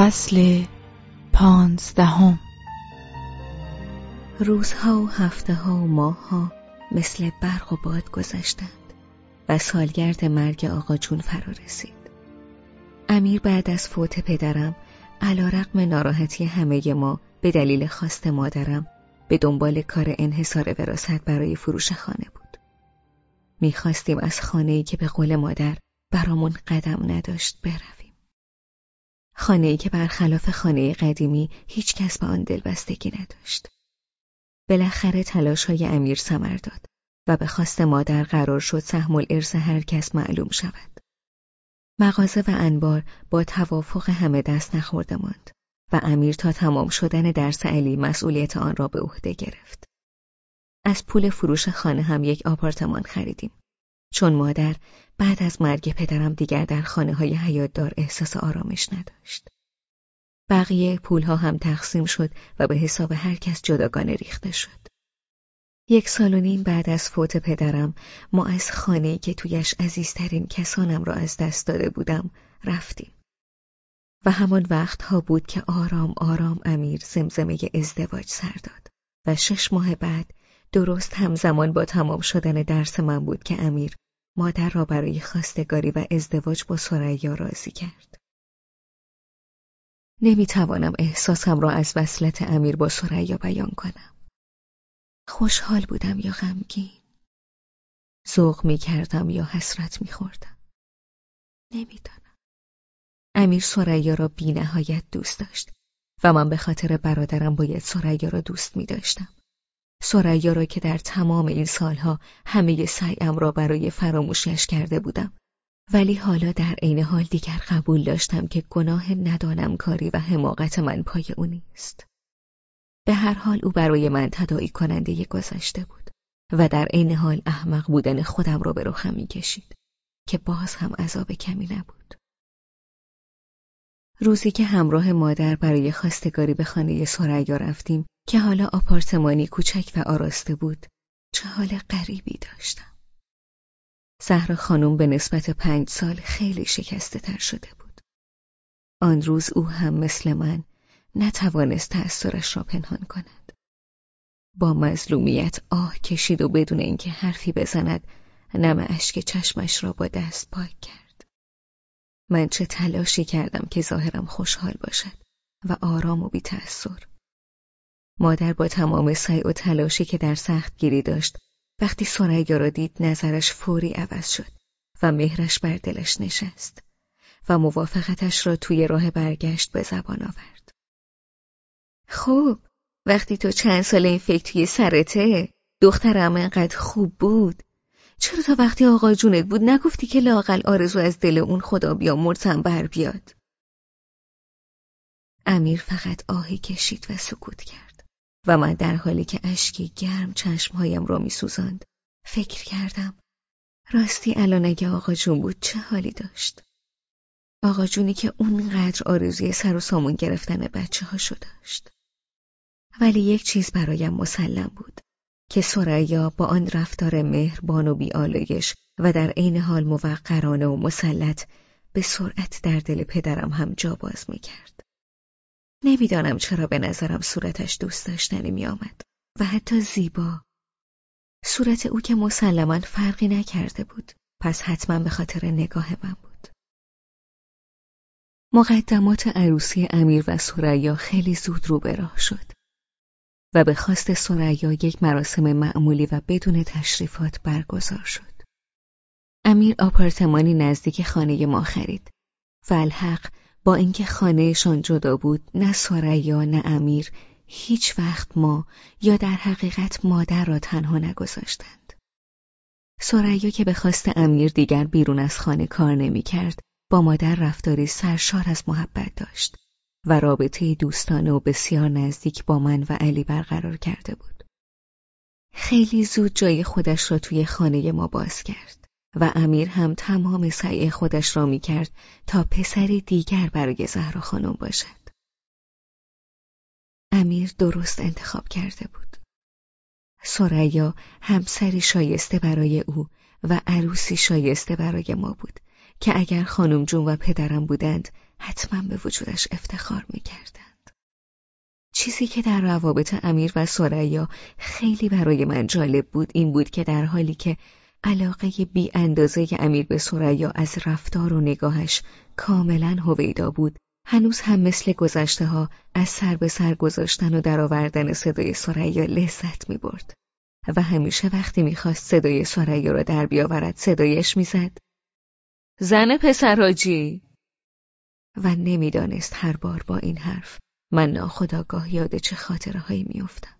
فصل پانزدهم روزها و هفته ها و ماه ها مثل برق و باد گذشتند و سالگرد مرگ آقا جون فرا رسید. امیر بعد از فوت پدرم علا رقم ناراحتی همه ما به دلیل خواست مادرم به دنبال کار انحصار وراست برای فروش خانه بود. می‌خواستیم از خانه‌ای که به قول مادر برامون قدم نداشت برویم. خانه‌ای که برخلاف خانه قدیمی هیچ کس به آن دلبستگی نداشت. بالاخره تلاش های امیر سمر داد و به خواست مادر قرار شد سهم الارث هر کس معلوم شود. مغازه و انبار با توافق همه دست نخورده ماند و امیر تا تمام شدن درس علی مسئولیت آن را به عهده گرفت. از پول فروش خانه هم یک آپارتمان خریدیم. چون مادر بعد از مرگ پدرم دیگر در خانه های حیاتدار احساس آرامش نداشت. بقیه پولها هم تقسیم شد و به حساب هر کس جداگانه ریخته شد. یک سال و نیم بعد از فوت پدرم ما از خانه‌ای که تویش عزیزترین کسانم را از دست داده بودم رفتیم. و همان وقتها بود که آرام آرام امیر زمزمه ازدواج سر داد و شش ماه بعد درست همزمان با تمام شدن درس من بود که امیر مادر را برای خواستگاری و ازدواج با سریا راضی کرد. نمی‌توانم احساسم را از وصلت امیر با سریا بیان کنم. خوشحال بودم یا غمگین. ذوق می کردم یا حسرت می خوردم. نمی‌دانم. امیر سریا را بی نهایت دوست داشت و من به خاطر برادرم باید سریا را دوست می داشتم. سریا را که در تمام این سالها همه سعیم را برای فراموشش کرده بودم. ولی حالا در عین حال دیگر قبول داشتم که گناه ندانم کاری و حماقت من پای او نیست. به هر حال او برای من تداعی کننده گذشته بود و در عین حال احمق بودن خودم را به رخم می‌کشید که باز هم عذاب کمی نبود. روزی که همراه مادر برای خواستگاری به خانه سریا رفتیم که حالا آپارتمانی کوچک و آراسته بود چه حال غریبی داشتم. زهرا خانم به نسبت پنج سال خیلی شکسته تر شده بود. آن روز او هم مثل من نتوانست تأثیرش را پنهان کند. با مظلومیت آه کشید و بدون اینکه حرفی بزند نم اشک چشمش را با دست پاک کرد. من چه تلاشی کردم که ظاهرم خوشحال باشد و آرام و بی تأثیر. مادر با تمام سعی و تلاشی که در سخت گیری داشت وقتی سریا را دید نظرش فوری عوض شد و مهرش بر دلش نشست و موافقتش را توی راه برگشت به زبان آورد. خب وقتی تو چند سال این فکر توی سرته دخترم انقدر خوب بود چرا تا وقتی آقا جونت بود نگفتی که لاقل آرزو از دل اون خدا مرتم بر بیاد امیر فقط آهی کشید و سکوت کرد و من در حالی که اشکی گرم چشمهایم را میسوزاند فکر کردم راستی الان اگه آقا جون بود چه حالی داشت آقا جونی که اونقدر آرزوی سر و سامون گرفتن بچه هاشو داشت ولی یک چیز برایم مسلم بود که سریا با آن رفتار مهربان و بیالایش و در عین حال موقرانه و مسلط به سرعت در دل پدرم هم جا باز می‌کرد. نمی‌دانم چرا به نظرم صورتش دوست داشتنی می آمد و حتی زیبا. صورت او که مسلما فرقی نکرده بود پس حتما به خاطر نگاه من بود. مقدمات عروسی امیر و سریا خیلی زود رو به راه شد و به خواست سریا یک مراسم معمولی و بدون تشریفات برگزار شد. امیر آپارتمانی نزدیک خانه ما خرید و الحق با اینکه خانهشان جدا بود نه سریا نه امیر هیچ وقت ما یا در حقیقت مادر را تنها نگذاشتند. سریا که به خواست امیر دیگر بیرون از خانه کار نمی کرد با مادر رفتاری سرشار از محبت داشت و رابطه دوستانه و بسیار نزدیک با من و علی برقرار کرده بود. خیلی زود جای خودش را توی خانه ما باز کرد و امیر هم تمام سعی خودش را می کرد تا پسری دیگر برای زهرا خانم باشد. امیر درست انتخاب کرده بود. سریا همسری شایسته برای او و عروسی شایسته برای ما بود که اگر خانم جون و پدرم بودند حتما به وجودش افتخار می کردند. چیزی که در روابط امیر و سریا خیلی برای من جالب بود این بود که در حالی که علاقه بی اندازه امیر به سریا از رفتار و نگاهش کاملا هویدا بود. هنوز هم مثل گذشته ها از سر به سر گذاشتن و درآوردن صدای سریا لذت می برد و همیشه وقتی می‌خواست صدای سریا را در بیاورد صدایش می‌زد. زن پسراجی و نمی‌دانست هر بار با این حرف من ناخداگاه یاد چه خاطره هایی میافتم.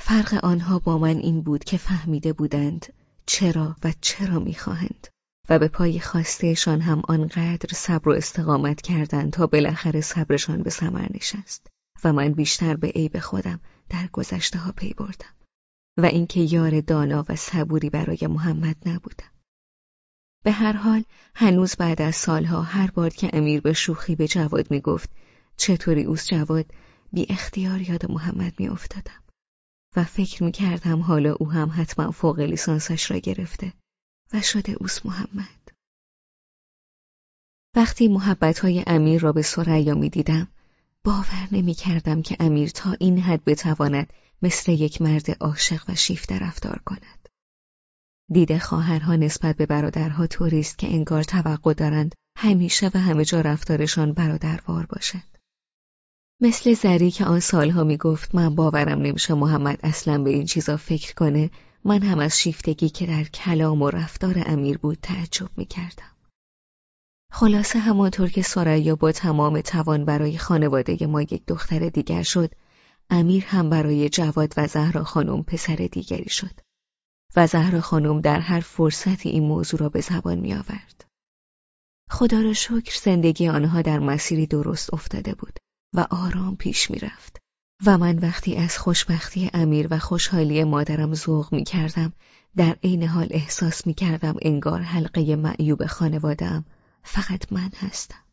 فرق آنها با من این بود که فهمیده بودند چرا و چرا می‌خواهند؟ و به پای خواستهشان هم آنقدر صبر و استقامت کردند تا بالاخره صبرشان به ثمر نشست و من بیشتر به عیب خودم در گذشته ها پی بردم و اینکه یار دانا و صبوری برای محمد نبودم. به هر حال هنوز بعد از سالها هر بار که امیر به شوخی به جواد می‌گفت چطوری اوس جواد؟ بی اختیار یاد محمد می افتادم و فکر می کردم حالا او هم حتما فوق لیسانسش را گرفته و شده اوس محمد وقتی محبتهای امیر را به سریا می دیدم باور نمی کردم که امیر تا این حد بتواند مثل یک مرد عاشق و شیفته رفتار کند. دیده خواهرها نسبت به برادرها طوری که انگار توقع دارند همیشه و همه جا رفتارشان برادروار باشد. مثل زری که آن سالها می گفت من باورم نمیشه محمد اصلا به این چیزا فکر کنه من هم از شیفتگی که در کلام و رفتار امیر بود تعجب می کردم. خلاصه همانطور که سریا با تمام توان برای خانواده ما یک دختر دیگر شد امیر هم برای جواد و زهرا خانم پسر دیگری شد و زهرا خانم در هر فرصتی این موضوع را به زبان می آورد. خدا را شکر زندگی آنها در مسیری درست افتاده بود و آرام پیش می رفت و من وقتی از خوشبختی امیر و خوشحالی مادرم ذوق می کردم در عین حال احساس می کردم انگار حلقه معیوب خانوادم فقط من هستم.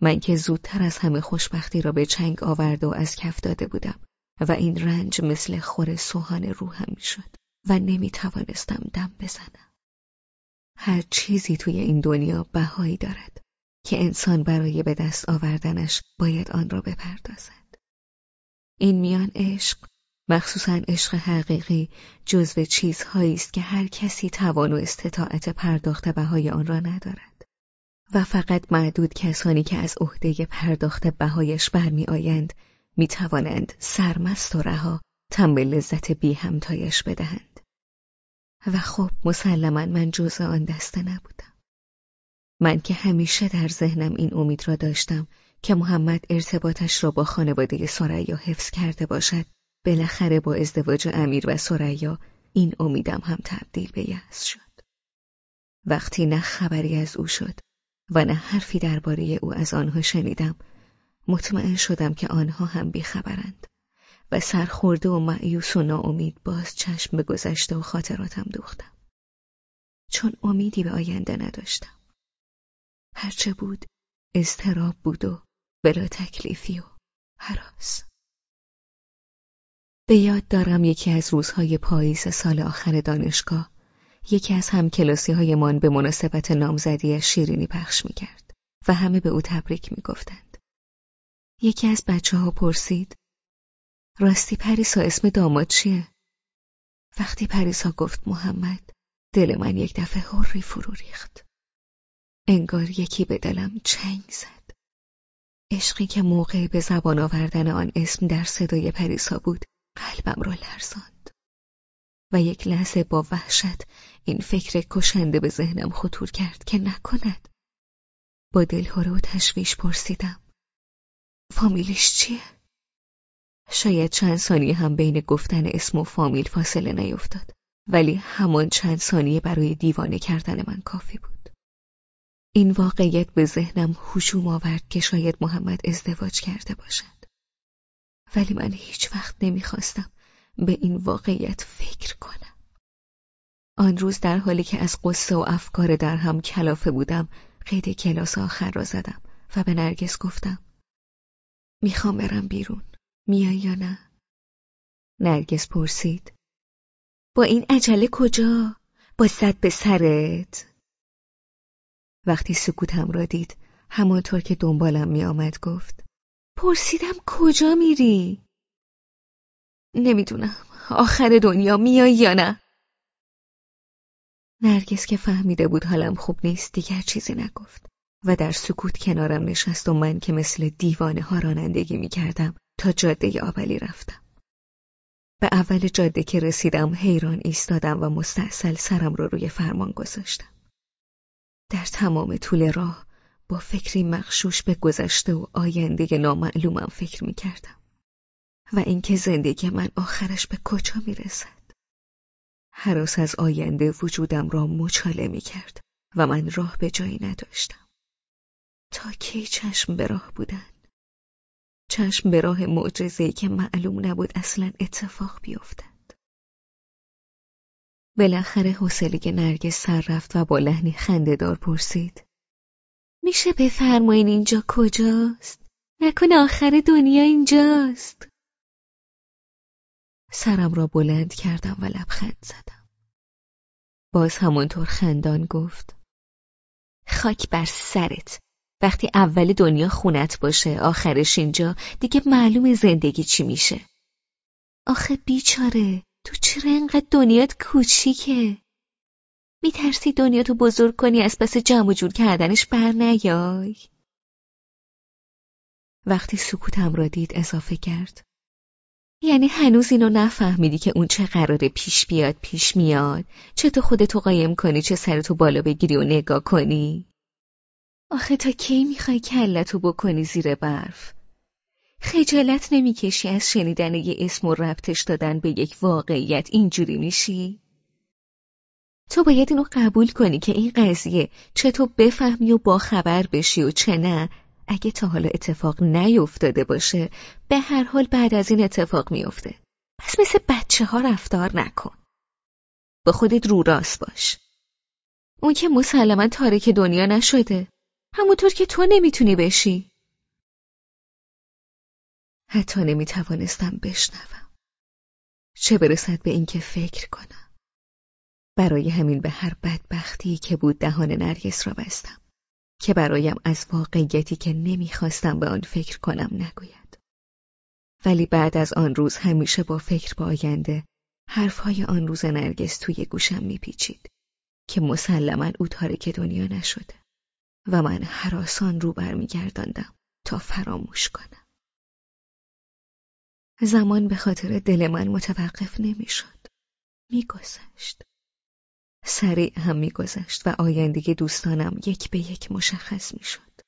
من که زودتر از همه خوشبختی را به چنگ آورده و از کف داده بودم و این رنج مثل خور سوهان روحم می‌شد و نمی توانستم دم بزنم. هر چیزی توی این دنیا بهایی دارد که انسان برای به دست آوردنش باید آن را بپردازد. این میان عشق مخصوصا عشق حقیقی جزو چیزهایی است که هر کسی توان و استطاعت پرداخت بهای آن را ندارد. و فقط معدود کسانی که از عهده پرداخت بهایش برمیآیند می توانند سرمست و رها تم به لذت بی همتایش بدهند. و خب مسلما من جزء آن دسته نبودم. من که همیشه در ذهنم این امید را داشتم که محمد ارتباطش را با خانواده سریا حفظ کرده باشد بالاخره با ازدواج امیر و سریا این امیدم هم تبدیل به یأس شد. وقتی نه خبری از او شد و نه حرفی درباره او از آنها شنیدم مطمئن شدم که آنها هم بیخبرند و سرخورده و معیوس و ناامید باز چشم به گذشته و خاطراتم دوختم چون امیدی به آینده نداشتم هرچه بود اضطراب بود و بلا تکلیفی و حراس به یاد دارم یکی از روزهای پاییز سال آخر دانشگاه یکی از همکلاسی های من به مناسبت نامزدی شیرینی پخش می کرد و همه به او تبریک می گفتند. یکی از بچه ها پرسید راستی پریسا اسم داماد چیه؟ وقتی پریسا گفت محمد دل من یک دفعه هوری فرو ریخت. انگار یکی به دلم چنگ زد. عشقی که موقع به زبان آوردن آن اسم در صدای پریسا بود قلبم را لرزاند و یک لحظه با وحشت این فکر کشنده به ذهنم خطور کرد که نکند با دلهوره و تشویش پرسیدم فامیلش چیه؟ شاید چند ثانیه هم بین گفتن اسم و فامیل فاصله نیفتاد ولی همان چند ثانیه برای دیوانه کردن من کافی بود این واقعیت به ذهنم هجوم آورد که شاید محمد ازدواج کرده باشد. ولی من هیچ وقت نمی‌خواستم به این واقعیت فکر کنم. آن روز در حالی که از قصه و افکار در هم کلافه بودم قید کلاس آخر را زدم و به نرگس گفتم می‌خوام برم بیرون میای یا نه؟ نرگس پرسید با این عجله کجا؟ با صد به سرت؟ وقتی سکوتم را دید همانطور که دنبالم میآمد گفت پرسیدم کجا میری؟ نمی‌دونم آخر دنیا میای یا نه؟ نرگس که فهمیده بود حالم خوب نیست دیگر چیزی نگفت و در سکوت کنارم نشست و من که مثل دیوانه ها رانندگی می کردم تا جاده آبلی رفتم. به اول جاده که رسیدم حیران ایستادم و مستحصل سرم رو روی فرمان گذاشتم. در تمام طول راه با فکری مخشوش به گذشته و آینده نامعلومم فکر می کردم. و اینکه زندگی من آخرش به کجا می رسد. حراس از آینده وجودم را مچاله می کرد و من راه به جایی نداشتم. تا کی چشم به راه بودن؟ چشم به راه معجزه‌ای که معلوم نبود اصلا اتفاق بیفتد. بالاخره حوصله نرگس سر رفت و با لحنی خندهدار پرسید. میشه بفرمایین اینجا کجاست؟ نکنه آخر دنیا اینجاست. سرم را بلند کردم و لبخند زدم. باز همانطور خندان گفت. خاک بر سرت. وقتی اول دنیا خونت باشه آخرش اینجا دیگه معلوم زندگی چی میشه آخه بیچاره تو چرا انقدر دنیات کوچیکه؟ میترسی دنیاتو بزرگ کنی از پس جمع جور کردنش بر نیای. وقتی سکوتم را دید اضافه کرد. یعنی هنوز اینو نفهمیدی که اون چه قراره پیش بیاد پیش میاد. چه تو خودتو قایم کنی چه سرتو بالا بگیری و نگاه کنی. آخه تا کی می‌خوای کلتو بکنی زیر برف؟ خجالت نمی‌کشی از شنیدن یه اسم و ربطش دادن به یک واقعیت. اینجوری میشی؟ تو باید اینو قبول کنی که این قضیه تو بفهمی و باخبر بشی و چه نه. اگه تا حالا اتفاق نیفتاده باشه به هر حال بعد از این اتفاق میفته پس مثل بچه ها رفتار نکن. با خودت رو راست باش. اون که مسلما تاریک دنیا نشده. همونطور که تو نمی‌تونی بشی. حتی نمی‌توانستم بشنوم. چه برسد به اینکه فکر کنم؟ برای همین به هر بدبختی که بود دهان نرگس را بستم که برایم از واقعیتی که نمی‌خواستم به آن فکر کنم نگوید. ولی بعد از آن روز همیشه با فکر به آینده حرفهای آن روز نرگس توی گوشم میپیچید که مسلما او تارک دنیا نشده و من حراسان رو برمیگرداندم تا فراموش کنم. زمان به خاطر دل من متوقف نمی‌شد. میگذشت. سریع هم میگذشت و آینده دوستانم یک به یک مشخص می‌شد.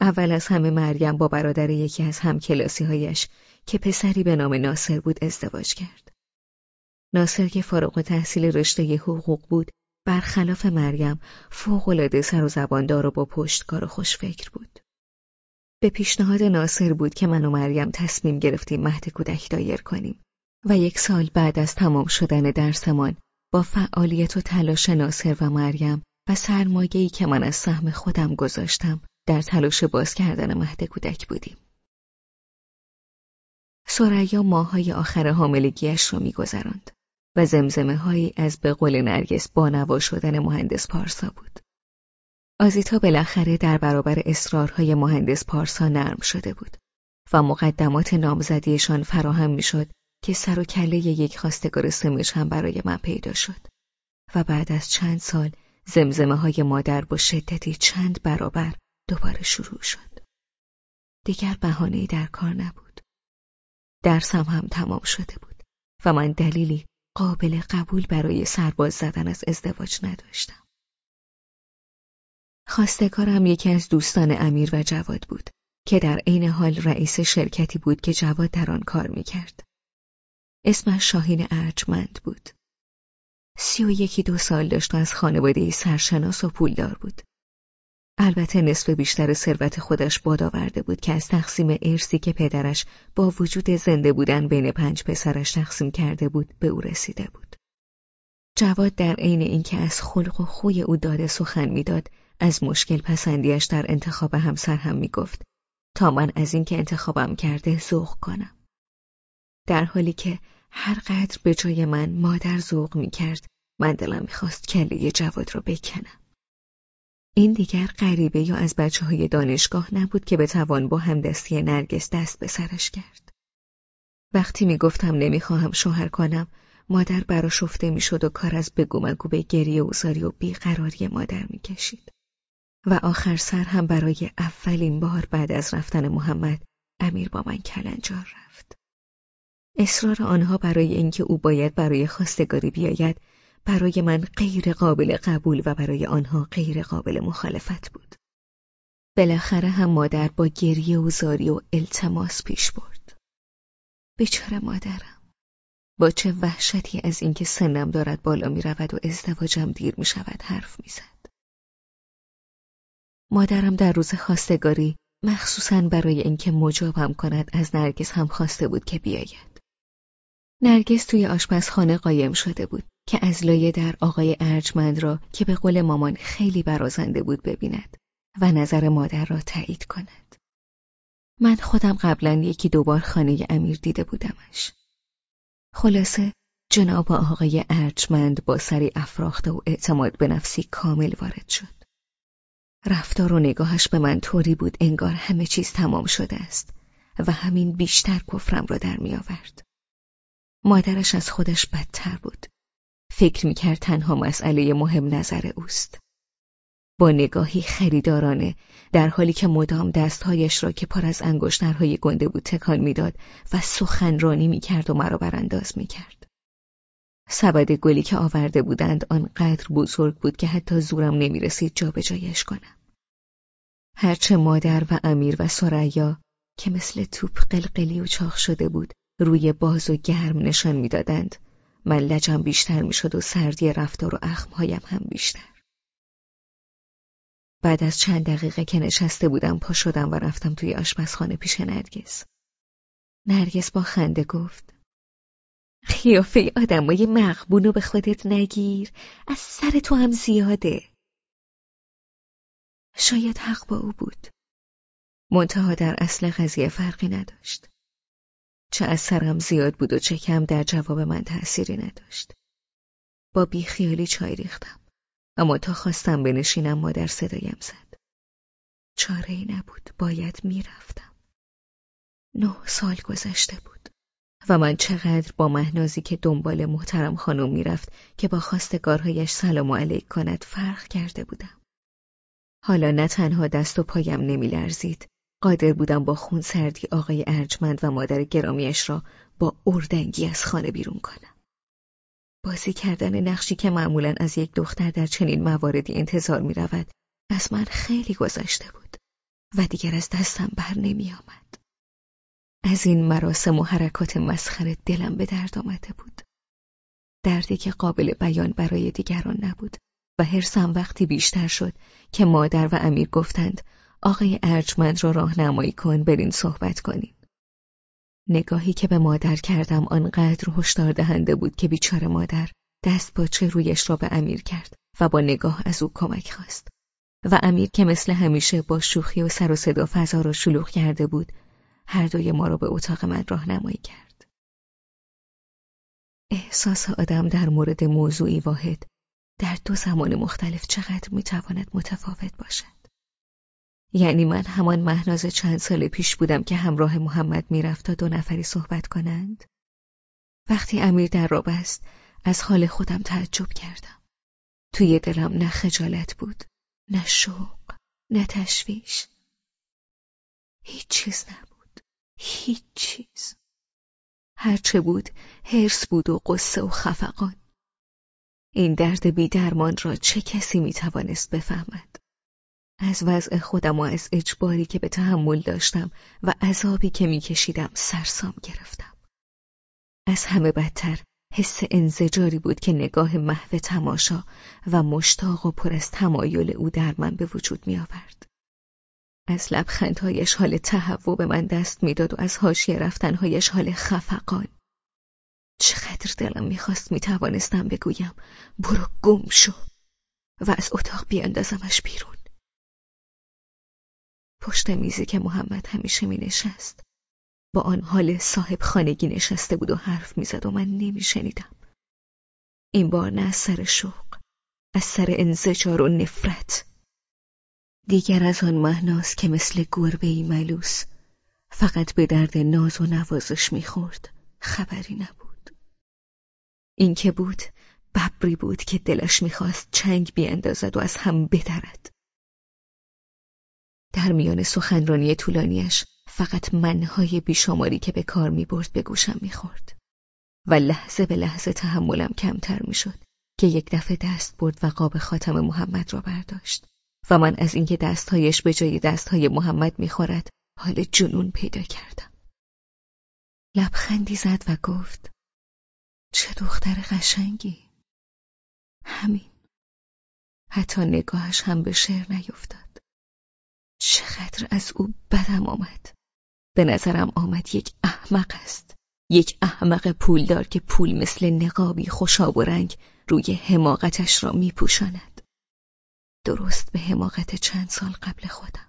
اول از همه مریم با برادر یکی از همکلاسی هایش که پسری به نام ناصر بود ازدواج کرد. ناصر که فارغ تحصیل رشته حقوق بود برخلاف مریم فوقالعاده سر و زباندار و با پشتکار و خوشفکر بود. به پیشنهاد ناصر بود که من و مریم تصمیم گرفتیم مهد کودک دایر کنیم و یک سال بعد از تمام شدن درسمان با فعالیت و تلاش ناصر و مریم و سرمایه‌ای که من از سهم خودم گذاشتم در تلاش باز کردن مهد کودک بودیم. سریا ماهای آخر حاملگیش را میگذراند. و زمزمه هایی از به قول نرگس بانوا شدن مهندس پارسا بود. آزیتا بالاخره در برابر اصرارهای مهندس پارسا نرم شده بود و مقدمات نامزدیشان فراهم می‌شد که سر و کله یک خواستگار سمش هم برای من پیدا شد و بعد از چند سال زمزمه های مادر با شدتی چند برابر دوباره شروع شد. دیگر بهانه‌ای در کار نبود. درسم هم تمام شده بود و من دلیلی قابل قبول برای سرباز زدن از ازدواج نداشتم. خواستگارم یکی از دوستان امیر و جواد بود که در عین حال رئیس شرکتی بود که جواد در آن کار می‌کرد. اسمش شاهین ارجمند بود. سی و یکی دو سال داشت و از خانواده سرشناس و پولدار بود. البته نصف بیشتر ثروت خودش باد آورده بود که از تقسیم ارسی که پدرش با وجود زنده بودن بین پنج پسرش تقسیم کرده بود به او رسیده بود. جواد در عین اینکه از خلق و خوی او داده سخن می‌داد از مشکل پسندیش در انتخاب همسر هم می‌گفت تا من از اینکه انتخابم کرده ذوق کنم. در حالی که هر قدر به جای من مادر ذوق می‌کرد من دلم می‌خواست کله جواد را بکنم. این دیگر غریبه یا از بچه های دانشگاه نبود که بتوان با همدستی نرگس دست به سرش کرد. وقتی می‌گفتم نمی‌خواهم شوهر کنم مادر براشفته می‌شد و کار از بگو مگو به گریه و زاری و بیقراری مادر می‌کشید. و آخر سر هم برای اولین بار بعد از رفتن محمد امیر با من کلنجار رفت. اصرار آنها برای اینکه او باید برای خواستگاری بیاید برای من غیر قابل قبول و برای آنها غیر قابل مخالفت بود. بالاخره هم مادر با گریه و زاری و التماس پیش برد. بیچاره مادرم. با چه وحشتی از اینکه سنم دارد بالا می رود و ازدواجم دیر می شود حرف می زد. مادرم در روز خواستگاری مخصوصا برای اینکه مجابم کند از نرگس هم خواسته بود که بیاید. نرگس توی آشپزخانه قایم شده بود که از لایه در آقای ارجمند را که به قول مامان خیلی برازنده بود ببیند و نظر مادر را تایید کند. من خودم قبلا یکی دوبار خانه امیر دیده بودمش. خلاصه جناب آقای ارجمند با سری افراخته و اعتماد به نفسی کامل وارد شد. رفتار و نگاهش به من طوری بود انگار همه چیز تمام شده است و همین بیشتر کفرم را در می آورد. مادرش از خودش بدتر بود. فکر می‌کرد تنها مسئله مهم نظر اوست. با نگاهی خریدارانه در حالی که مدام دستهایش را که پر از انگشترهای گنده بود تکان می‌داد و سخنرانی می‌کرد و مرا برانداز می‌کرد. سبد گلی که آورده بودند آنقدر بزرگ بود که حتی زورم نمی‌رسید جابجایش کنم. هرچه مادر و امیر و سریا که مثل توپ قلقلی و چاخ شده بود روی باز و گرم نشان می‌دادند من لجم بیشتر می‌شد و سردی رفتار و اخمهایم هم بیشتر. بعد از چند دقیقه که نشسته بودم پا شدم و رفتم توی آشپزخانه پیش نرگس. نرگس با خنده گفت خیافه آدمای مغبونو به خودت نگیر از سر تو هم زیاده شاید حق با او بود منتها در اصل قضیه فرقی نداشت چه از سرم زیاد بود و چه کم در جواب من تأثیری نداشت. با بیخیالی چای ریختم. اما تا خواستم بنشینم مادر صدایم زد. چاره ای نبود. باید می‌رفتم. نه سال گذشته بود. و من چقدر با مهنازی که دنبال محترم خانم می‌رفت که با خواستگارهایش سلام و علیک کند فرق کرده بودم. حالا نه تنها دست و پایم نمی لرزید قادر بودم با خون سردی آقای ارجمند و مادر گرامیش را با اردنگی از خانه بیرون کنم. بازی کردن نقشی که معمولا از یک دختر در چنین مواردی انتظار می رود از من خیلی گذشته بود و دیگر از دستم بر نمی آمد. از این مراسم و حرکات مسخره دلم به درد آمده بود. دردی که قابل بیان برای دیگران نبود و حرسم وقتی بیشتر شد که مادر و امیر گفتند آقای ارجمند را راهنمایی کن برین صحبت کنیم. نگاهی که به مادر کردم آنقدر هشدار دهنده بود که بیچاره مادر دست باچه رویش را به امیر کرد و با نگاه از او کمک خواست. و امیر که مثل همیشه با شوخی و سر و صدا فضا را شلوغ کرده بود هر دوی ما را به اتاق من راهنمایی کرد. احساس آدم در مورد موضوعی واحد در دو زمان مختلف چقدر می‌تواند متفاوت باشد. یعنی من همان مهناز چند سال پیش بودم که همراه محمد می‌رفت تا دو نفری صحبت کنند. وقتی امیر در را بست از حال خودم تعجب کردم. توی دلم نه خجالت بود، نه شوق، نه تشویش. هیچ چیز نبود، هیچ چیز. هرچه بود هرس بود و قصه و خفقان. این درد بیدرمان را چه کسی می‌توانست بفهمد؟ از وضع خودم و از اجباری که به تحمل داشتم و عذابی که میکشیدم سرسام گرفتم. از همه بدتر حس انزجاری بود که نگاه محو تماشا و مشتاق و پر از تمایل او در من به وجود می آورد. از لبخندهایش حال تهوع به من دست می‌داد و از حاشیه رفتنهایش حال خفقان. چقدر دلم می‌خواست می‌توانستم بگویم برو گم شو و از اتاق بیاندازمش بیرون. پشت میزی که محمد همیشه می نشست. با آن حال صاحب خانگی نشسته بود و حرف می‌زد و من نمیشنیدم. این بار نه از سر شوق، از سر انزجار و نفرت. دیگر از آن مهناست که مثل گربه ای ملوس فقط به درد ناز و نوازش می‌خورد خبری نبود. این که بود ببری بود که دلش می‌خواست چنگ بیاندازد و از هم بدرد. در میان سخنرانی طولانیش فقط منهای بیشماری که به کار می برد به گوشم می خورد. و لحظه به لحظه تحملم کمتر می شد که یک دفعه دست برد و قاب خاتم محمد را برداشت و من از اینکه دستهایش به جای دستهای محمد می‌خورد حال جنون پیدا کردم. لبخندی زد و گفت چه دختر قشنگی. همین. حتی نگاهش هم به شعر نیفتاد. چقدر از او بدم آمد. به نظرم آمد یک احمق است. یک احمق پولدار که پول مثل نقابی خوشاب و رنگ روی حماقتش را میپوشاند. درست به حماقت چند سال قبل خودم.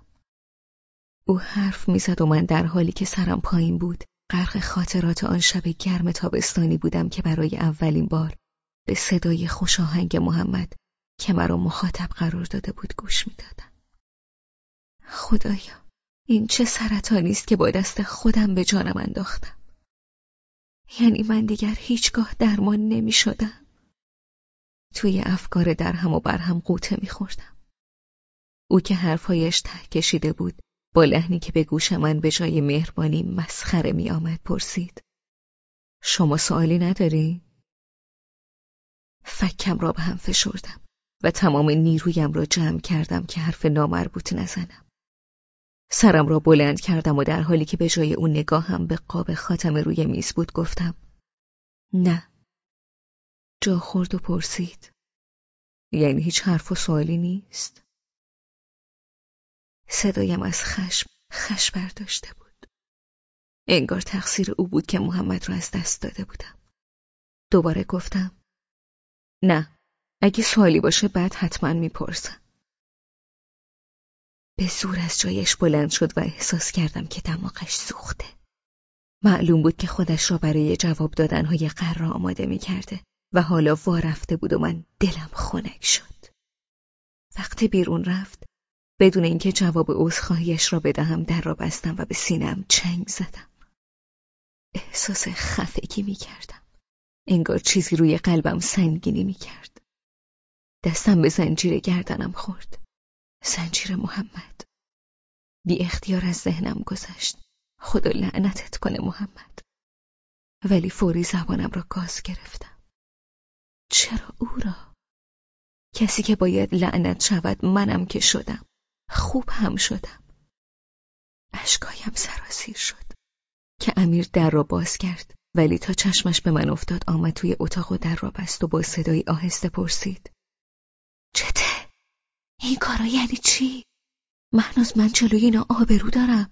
او حرف می‌زد و من در حالی که سرم پایین بود غرق خاطرات آن شب گرم تابستانی بودم که برای اولین بار به صدای خوشاهنگ محمد که مرا مخاطب قرار داده بود گوش می‌دادم. خدایا این چه سرطانی است که با دست خودم به جانم انداختم. یعنی من دیگر هیچگاه درمان نمی شدم توی افکار درهم و برهم قوطه می خوردم او که حرفهایش ته کشیده بود با لحنی که به گوش من به جای مهربانی مسخره می آمد پرسید. شما سوالی نداری؟ فکم را به هم فشردم و تمام نیرویم را جمع کردم که حرف نامربوط نزنم. سرم را بلند کردم و در حالی که به جای اون نگاهم به قاب خاتم روی میز بود گفتم نه. جا خورد و پرسید. یعنی هیچ حرف و سوالی نیست؟ صدایم از خشم خش برداشته بود انگار تقصیر او بود که محمد را از دست داده بودم دوباره گفتم نه اگه سوالی باشه بعد حتما می‌پرسم به زور از جایش بلند شد و احساس کردم که دماغش سوخته. معلوم بود که خودش را برای جواب دادنهای قرار آماده می کرده و حالا وا رفته بود و من دلم خنک شد. وقتی بیرون رفت بدون اینکه جواب عذرخواهیش را بدهم در را بستم و به سینم چنگ زدم. احساس خفگی می کردم. انگار چیزی روی قلبم سنگینی می کرد. دستم به زنجیر گردنم خورد. زنجیر محمد بی اختیار از ذهنم گذشت خدا لعنتت کنه محمد ولی فوری زبانم را گاز گرفتم چرا او را؟ کسی که باید لعنت شود منم که شدم خوب هم شدم. اشکایم سراسیر شد که امیر در را باز کرد ولی تا چشمش به من افتاد آمد توی اتاق و در را بست و با صدایی آهسته پرسید. چته؟ این کارا یعنی چی؟ مهناز من جلوی اینا آبرو دارم.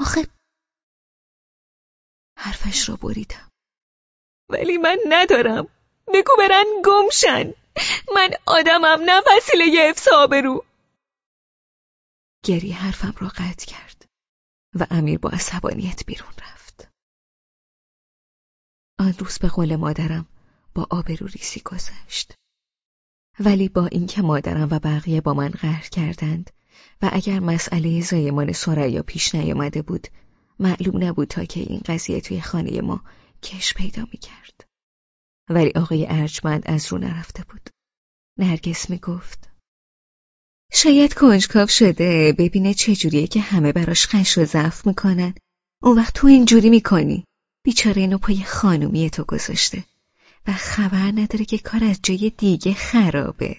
آخه حرفش را بریدم. ولی من ندارم. بگو برن گمشن. من آدمم نه وسیله افس آبرو. گری حرفم را قطع کرد و امیر با عصبانیت بیرون رفت آن روز به قول مادرم با آبرو ریسی گذشت ولی با اینکه مادرم و بقیه با من قهر کردند و اگر مسئله زایمان سریا پیش نیامده بود معلوم نبود تا که این قضیه توی خانه ما کش پیدا می کرد. ولی آقای ارجمند از رو نرفته بود. نرگس می گفت شاید کنجکاو شده ببینه چجوریه که همه براش خش و ضعف می‌کنن اون وقت تو اینجوری می‌کنی بیچاره اینو پای خانومی تو گذاشته و خبر نداره که کار از جای دیگه خرابه.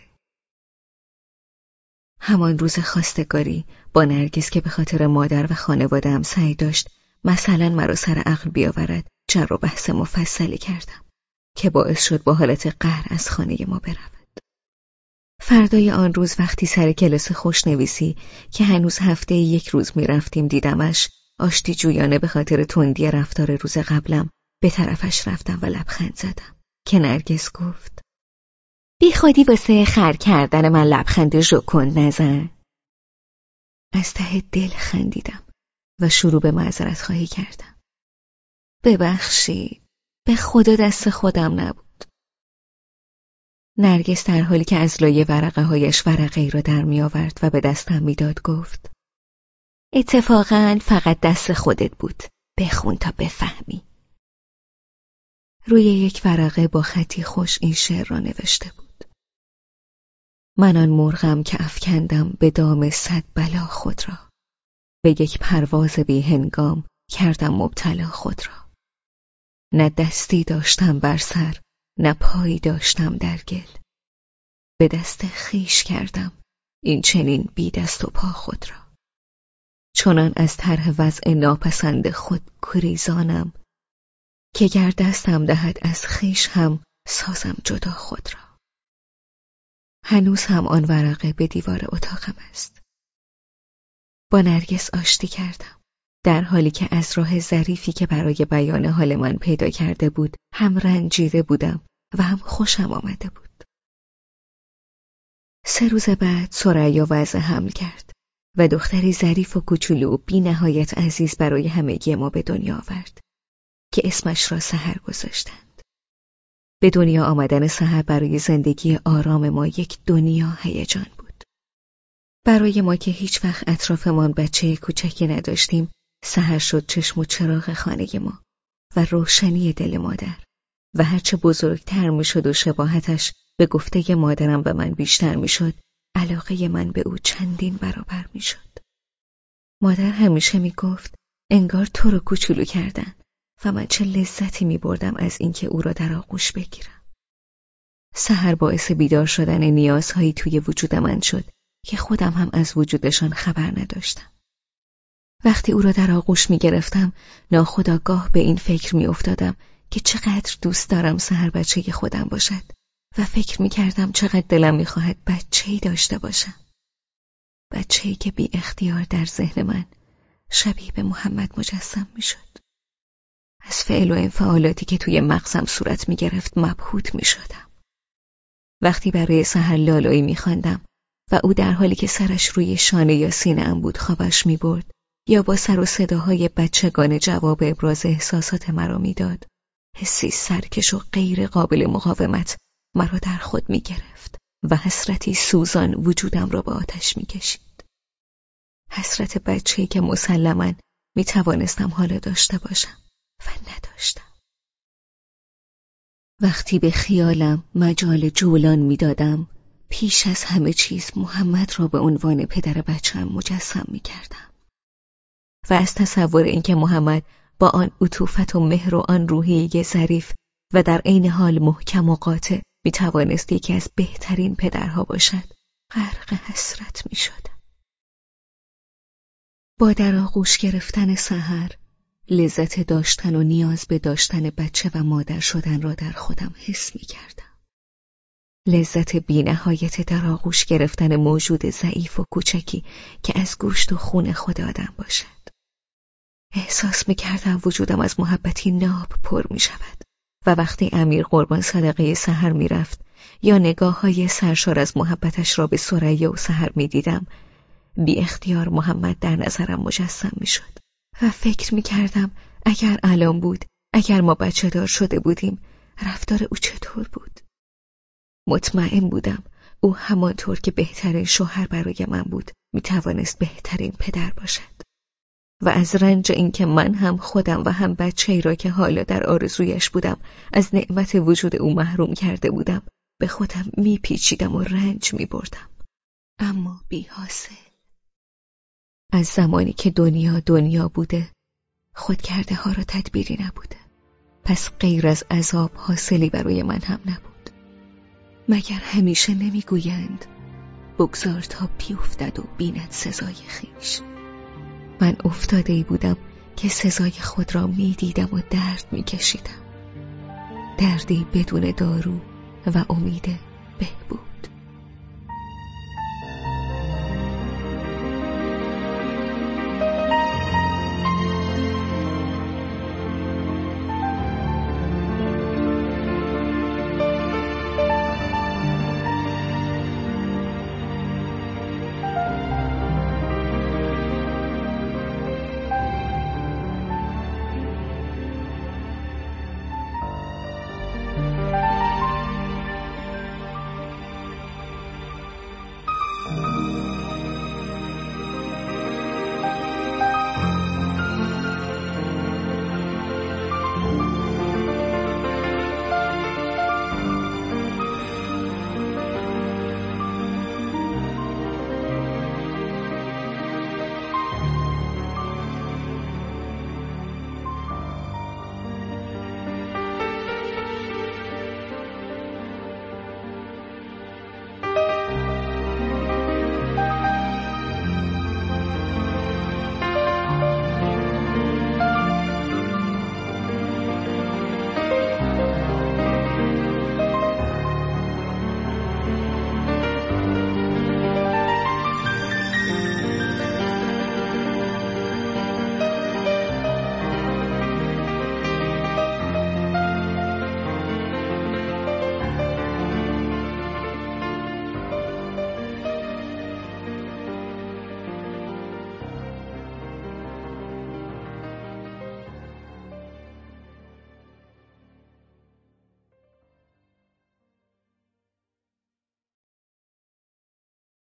همان روز خواستگاری با نرگس که به خاطر مادر و خانواده هم سعی داشت مثلا مرا سر عقل بیاورد جر و بحث مفصلی کردم. که باعث شد با حالت قهر از خانه ما برود. فردای آن روز وقتی سر کلاس خوشنویسی که هنوز هفته یک روز می‌رفتیم دیدمش آشتی جویانه به خاطر تندی رفتار روز قبلم به طرفش رفتم و لبخند زدم. که نرگس گفت بی خودی واسه خر کردن من لبخند ژوکن نزن. از ته دل خندیدم و شروع به معذرت خواهی کردم. ببخشید به خدا دست خودم نبود. نرگس در حالی که از لایه ورقه هایش ورقه را در می آورد و به دستم می‌داد گفت اتفاقا فقط دست خودت بود. بخون تا بفهمی. روی یک ورقه با خطی خوش این شعر را نوشته بود. من آن مرغم که افکندم به دام صد بلا خود را. به یک پرواز بی هنگام کردم مبتلا خود را. نه دستی داشتم بر سر نه پایی داشتم در گل. به دست خیش کردم این چنین بی دست و پا خود را. چنان از طرح وضع ناپسند خود کریزانم که گر دستم دهد از خیش هم سازم جدا خود را. هنوز هم آن ورقه به دیوار اتاقم است. با نرگس آشتی کردم. در حالی که از راه ظریفی که برای بیان حال من پیدا کرده بود هم رنجیده بودم و هم خوشم آمده بود سه روز بعد سریا وضع حمل کرد و دختری ظریف و کوچولو بی نهایت عزیز برای همگی ما به دنیا آورد که اسمش را سهر گذاشتند. به دنیا آمدن سهر برای زندگی آرام ما یک دنیا هیجان بود. برای ما که هیچ وقت اطرافمان بچه کوچکی نداشتیم، سهر شد چشم و چراغ خانه ما و روشنی دل مادر و هرچه بزرگتر می‌شد و شباهتش به گفته مادرم به من بیشتر می‌شد علاقه من به او چندین برابر می‌شد. مادر همیشه می‌گفت انگار تو رو کوچولو کردن و من چه لذتی می بردم از اینکه او را در آغوش بگیرم. سهر باعث بیدار شدن نیازهایی توی وجود من شد که خودم هم از وجودشان خبر نداشتم. وقتی او را در آغوش می گرفتم ناخداگاه به این فکر می افتادم که چقدر دوست دارم سهر بچه خودم باشد و فکر می کردم چقدر دلم می خواهد بچه داشته باشم. بچه که بی اختیار در ذهن من شبیه به محمد مجسم می شد. از فعل و انفعالاتی که توی مغزم صورت می گرفت مبهوت می شدم. وقتی برای سهر لالایی می خواندم و او در حالی که سرش روی شانه یا سینه ام بود خوابش می برد یا با سر و صداهای بچگانه جواب ابراز احساسات مرا می‌داد حسی سرکش و غیر قابل مقاومت مرا در خود می گرفت و حسرتی سوزان وجودم را به آتش می کشید. حسرت بچه‌ای که مسلما می توانستم حالا داشته باشم. و نداشتم وقتی به خیالم مجال جولان می‌دادم پیش از همه چیز محمد را به عنوان پدر بچم مجسم می کردم. و از تصور اینکه محمد با آن عطوفت و مهر و آن روحیه ظریف و در عین حال محکم و قاطع می توانست یکی از بهترین پدرها باشد غرق حسرت می شدم. با در آغوش گرفتن سحر لذت داشتن و نیاز به داشتن بچه و مادر شدن را در خودم حس می کردم. لذت بینهایت در آغوش گرفتن موجود ضعیف و کوچکی که از گوشت و خون خود آدم باشد. احساس می کردم وجودم از محبتی ناب پر می شود و وقتی امیر قربان صدقه سهر می رفت یا نگاه های سرشار از محبتش را به سریا و سهر می دیدم بی اختیار محمد در نظرم مجسم می شد. و فکر می کردم اگر الان بود اگر ما بچه دار شده بودیم رفتار او چطور بود؟ مطمئن بودم او همانطور که بهترین شوهر برای من بود می توانست بهترین پدر باشد. و از رنج اینکه من هم خودم و هم بچه ای را که حالا در آرزویش بودم از نعمت وجود او محروم کرده بودم به خودم میپیچیدم و رنج می بردم اما بی حاصل. از زمانی که دنیا دنیا بوده خود کرده ها را تدبیری نبوده. پس غیر از عذاب حاصلی برای من هم نبود. مگر همیشه نمی‌گویند بگذار تا بیفتد و بیند سزای خیش. من افتاده ای بودم که سزای خود را می‌دیدم و درد میکشیدم. دردی بدون دارو و امید بهبود.